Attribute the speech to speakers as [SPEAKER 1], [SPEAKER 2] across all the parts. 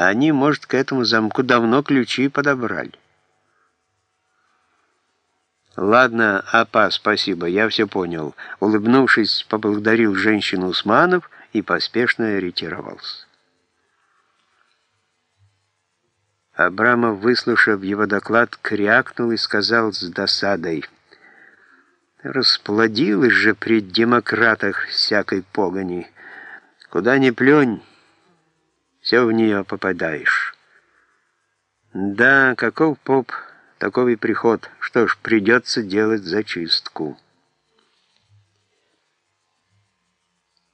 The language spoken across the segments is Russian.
[SPEAKER 1] а они, может, к этому замку давно ключи подобрали. «Ладно, апа, спасибо, я все понял». Улыбнувшись, поблагодарил женщину Усманов и поспешно ретировался. Абрамов, выслушав его доклад, крякнул и сказал с досадой, «Расплодилась же при демократах всякой погони. Куда ни плюнь, все в нее попадаешь». «Да, каков поп, такой и приход. Что ж, придется делать зачистку».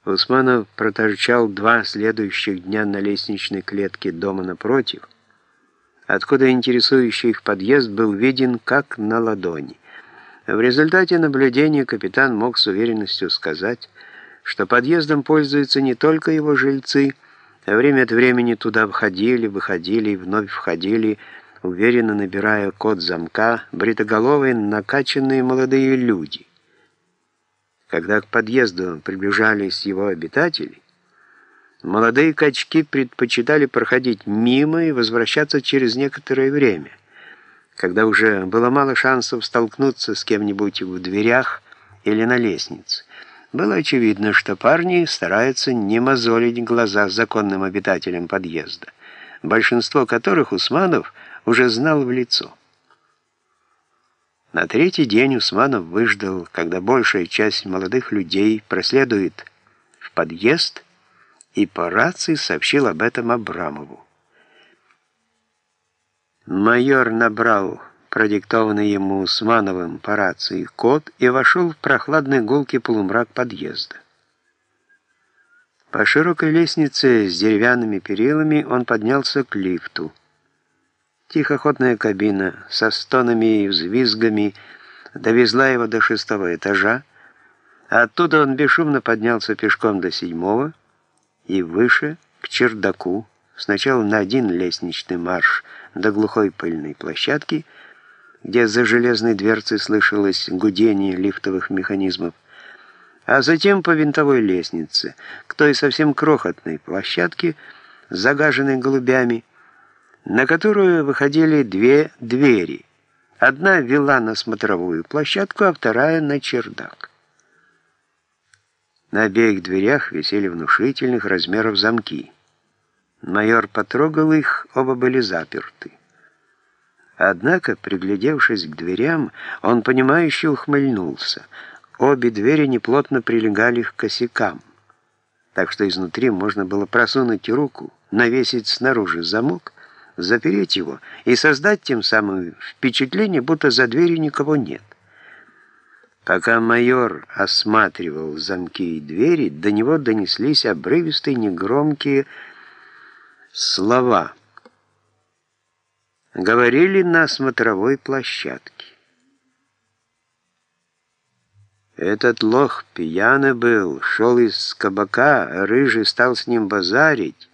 [SPEAKER 1] Усманов проторчал два следующих дня на лестничной клетке дома напротив, откуда интересующий их подъезд был виден как на ладони. В результате наблюдения капитан мог с уверенностью сказать, что подъездом пользуются не только его жильцы, время от времени туда входили, выходили и вновь входили, уверенно набирая код замка, бритоголовые накачанные молодые люди. Когда к подъезду приближались его обитатели, Молодые качки предпочитали проходить мимо и возвращаться через некоторое время, когда уже было мало шансов столкнуться с кем-нибудь в дверях или на лестнице. Было очевидно, что парни стараются не мозолить глаза законным обитателям подъезда, большинство которых Усманов уже знал в лицо. На третий день Усманов выждал, когда большая часть молодых людей проследует в подъезд и по рации сообщил об этом Абрамову. Майор набрал продиктованный ему Усмановым по рации код и вошел в прохладный гулкий полумрак подъезда. По широкой лестнице с деревянными перилами он поднялся к лифту. Тихоходная кабина со стонами и взвизгами довезла его до шестого этажа, а оттуда он бесшумно поднялся пешком до седьмого, и выше, к чердаку, сначала на один лестничный марш до глухой пыльной площадки, где за железной дверцей слышалось гудение лифтовых механизмов, а затем по винтовой лестнице, к той совсем крохотной площадке, загаженной голубями, на которую выходили две двери. Одна вела на смотровую площадку, а вторая на чердак. На обеих дверях висели внушительных размеров замки. Майор потрогал их, оба были заперты. Однако, приглядевшись к дверям, он понимающе ухмыльнулся. Обе двери неплотно прилегали к косякам, так что изнутри можно было просунуть руку, навесить снаружи замок, запереть его и создать тем самым впечатление, будто за дверью никого нет. Пока майор осматривал замки и двери, до него донеслись обрывистые негромкие слова. Говорили на смотровой площадке. Этот лох пьяный был, шел из кабака, рыжий стал с ним базарить,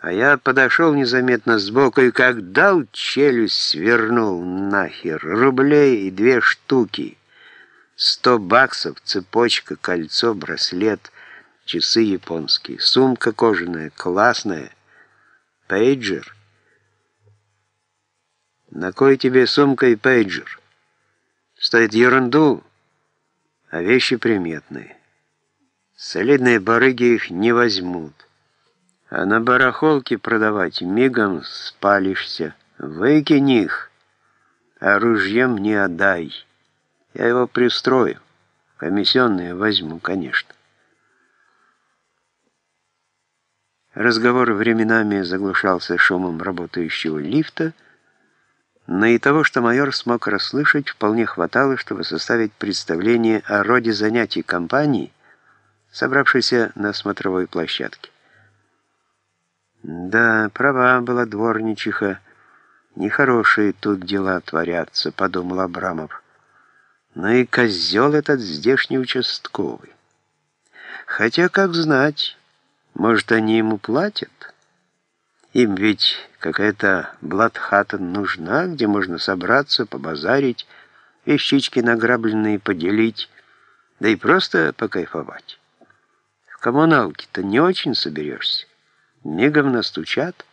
[SPEAKER 1] а я подошел незаметно сбоку и как дал челюсть свернул нахер, рублей и две штуки. Сто баксов, цепочка, кольцо, браслет, часы японские, сумка кожаная, классная, пейджер. На кой тебе сумка и пейджер? Стоит ерунду, а вещи приметные. Солидные барыги их не возьмут. А на барахолке продавать мигом спалишься. Выкинь их, а ружьем не отдай. Я его пристрою. Комиссионные возьму, конечно. Разговор временами заглушался шумом работающего лифта, но и того, что майор смог расслышать, вполне хватало, чтобы составить представление о роде занятий компании, собравшейся на смотровой площадке. Да, права была дворничиха, нехорошие тут дела творятся, подумал Абрамов но и козел этот здешний участковый. Хотя, как знать, может, они ему платят? Им ведь какая-то блатхата нужна, где можно собраться, побазарить, вещички награбленные поделить, да и просто покайфовать. В коммуналке-то не очень соберешься. Мигом настучат,